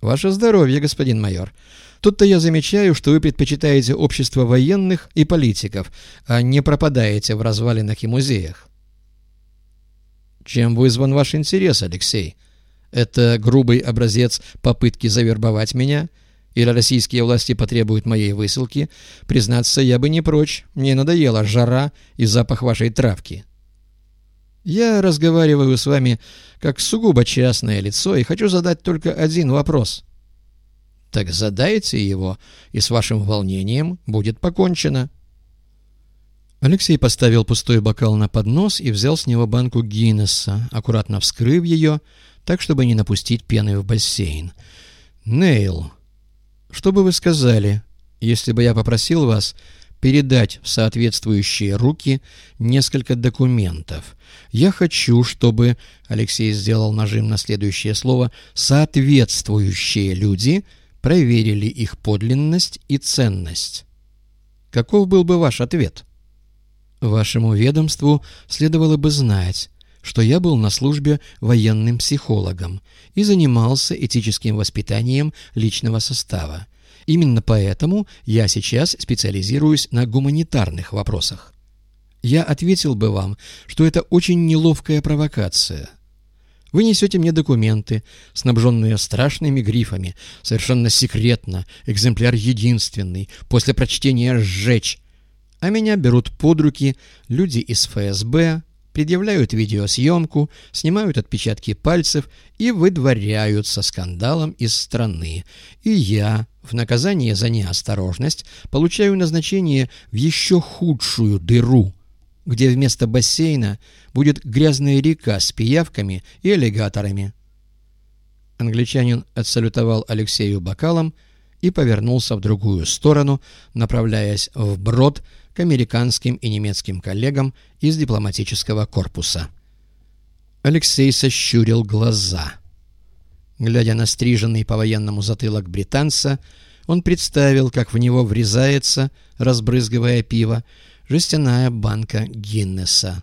«Ваше здоровье, господин майор. Тут-то я замечаю, что вы предпочитаете общество военных и политиков, а не пропадаете в развалинах и музеях». «Чем вызван ваш интерес, Алексей? Это грубый образец попытки завербовать меня?» или российские власти потребуют моей высылки, признаться, я бы не прочь. Мне надоела жара и запах вашей травки. Я разговариваю с вами как сугубо частное лицо и хочу задать только один вопрос. Так задайте его, и с вашим волнением будет покончено. Алексей поставил пустой бокал на поднос и взял с него банку Гиннесса, аккуратно вскрыв ее, так, чтобы не напустить пены в бассейн. «Нейл, что бы вы сказали, если бы я попросил вас передать в соответствующие руки несколько документов. Я хочу, чтобы, Алексей сделал нажим на следующее слово, соответствующие люди проверили их подлинность и ценность. Каков был бы ваш ответ? Вашему ведомству следовало бы знать, что я был на службе военным психологом и занимался этическим воспитанием личного состава. Именно поэтому я сейчас специализируюсь на гуманитарных вопросах. Я ответил бы вам, что это очень неловкая провокация. Вы несете мне документы, снабженные страшными грифами, совершенно секретно, экземпляр единственный, после прочтения «сжечь», а меня берут под руки люди из ФСБ, предъявляют видеосъемку, снимают отпечатки пальцев и выдворяют со скандалом из страны. И я, в наказание за неосторожность, получаю назначение в еще худшую дыру, где вместо бассейна будет грязная река с пиявками и аллигаторами. Англичанин отсалютовал Алексею бокалом и повернулся в другую сторону, направляясь вброд к американским и немецким коллегам из дипломатического корпуса. Алексей сощурил глаза. Глядя на стриженный по-военному затылок британца, он представил, как в него врезается, разбрызгивая пиво, жестяная банка Гиннеса.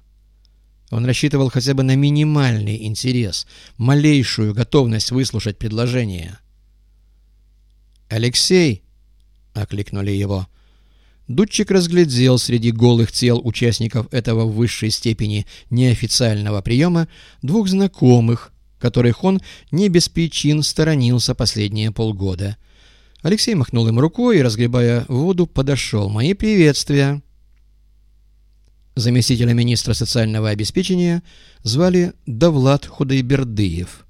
Он рассчитывал хотя бы на минимальный интерес, малейшую готовность выслушать предложение. «Алексей!» — окликнули его. Дудчик разглядел среди голых тел участников этого в высшей степени неофициального приема двух знакомых, которых он не без причин сторонился последние полгода. Алексей махнул им рукой и, разгребая воду, подошел. «Мои приветствия!» Заместителя министра социального обеспечения звали Давлад Худайбердыев.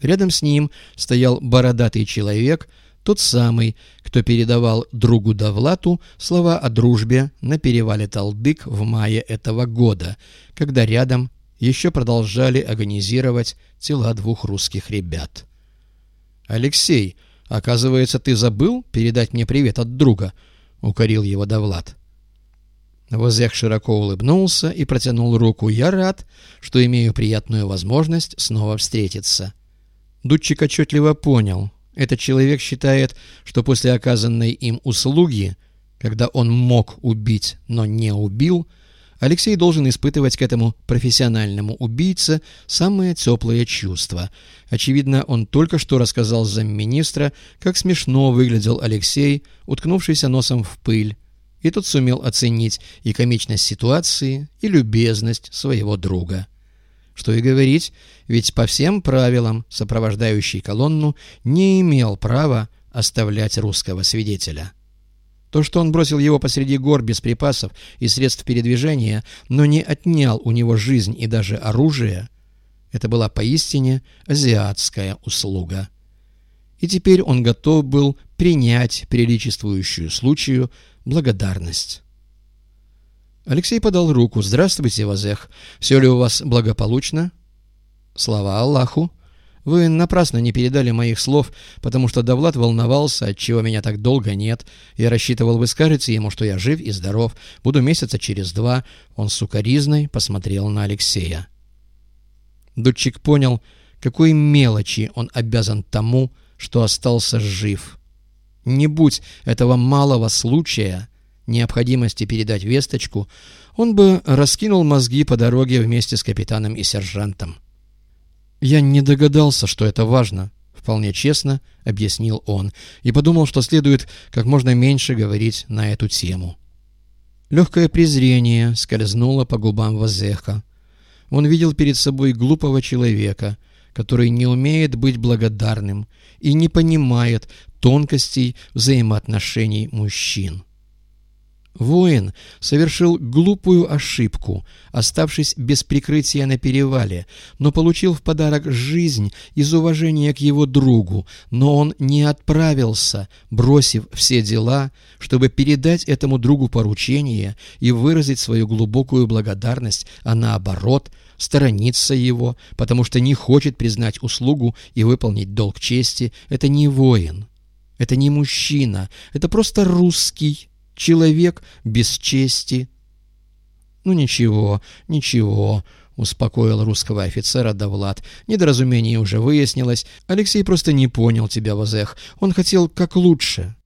Рядом с ним стоял бородатый человек – тот самый, кто передавал другу Давлату слова о дружбе на перевале Талдык в мае этого года, когда рядом еще продолжали агонизировать тела двух русских ребят. «Алексей, оказывается, ты забыл передать мне привет от друга?» — укорил его Давлат. Возех широко улыбнулся и протянул руку. «Я рад, что имею приятную возможность снова встретиться». Дудчик отчетливо понял, этот человек считает, что после оказанной им услуги, когда он мог убить, но не убил, Алексей должен испытывать к этому профессиональному убийце самые теплые чувства. Очевидно, он только что рассказал замминистра, как смешно выглядел Алексей, уткнувшийся носом в пыль, и тот сумел оценить и комичность ситуации, и любезность своего друга. Что и говорить, ведь по всем правилам сопровождающий колонну не имел права оставлять русского свидетеля. То, что он бросил его посреди гор без припасов и средств передвижения, но не отнял у него жизнь и даже оружие, это была поистине азиатская услуга. И теперь он готов был принять приличествующую случаю благодарность. Алексей подал руку. «Здравствуйте, Вазех. Все ли у вас благополучно?» «Слава Аллаху. Вы напрасно не передали моих слов, потому что Давлад волновался, отчего меня так долго нет. Я рассчитывал, вы ему, что я жив и здоров. Буду месяца через два». Он с укоризной посмотрел на Алексея. Дудчик понял, какой мелочи он обязан тому, что остался жив. Не будь этого малого случая необходимости передать весточку, он бы раскинул мозги по дороге вместе с капитаном и сержантом. «Я не догадался, что это важно», — вполне честно объяснил он, и подумал, что следует как можно меньше говорить на эту тему. Легкое презрение скользнуло по губам Вазеха. Он видел перед собой глупого человека, который не умеет быть благодарным и не понимает тонкостей взаимоотношений мужчин. Воин совершил глупую ошибку, оставшись без прикрытия на перевале, но получил в подарок жизнь из уважения к его другу, но он не отправился, бросив все дела, чтобы передать этому другу поручение и выразить свою глубокую благодарность, а наоборот, сторониться его, потому что не хочет признать услугу и выполнить долг чести. Это не воин, это не мужчина, это просто русский человек без чести. «Ну ничего, ничего», — успокоил русского офицера Давлад. «Недоразумение уже выяснилось. Алексей просто не понял тебя, Вазех. Он хотел как лучше».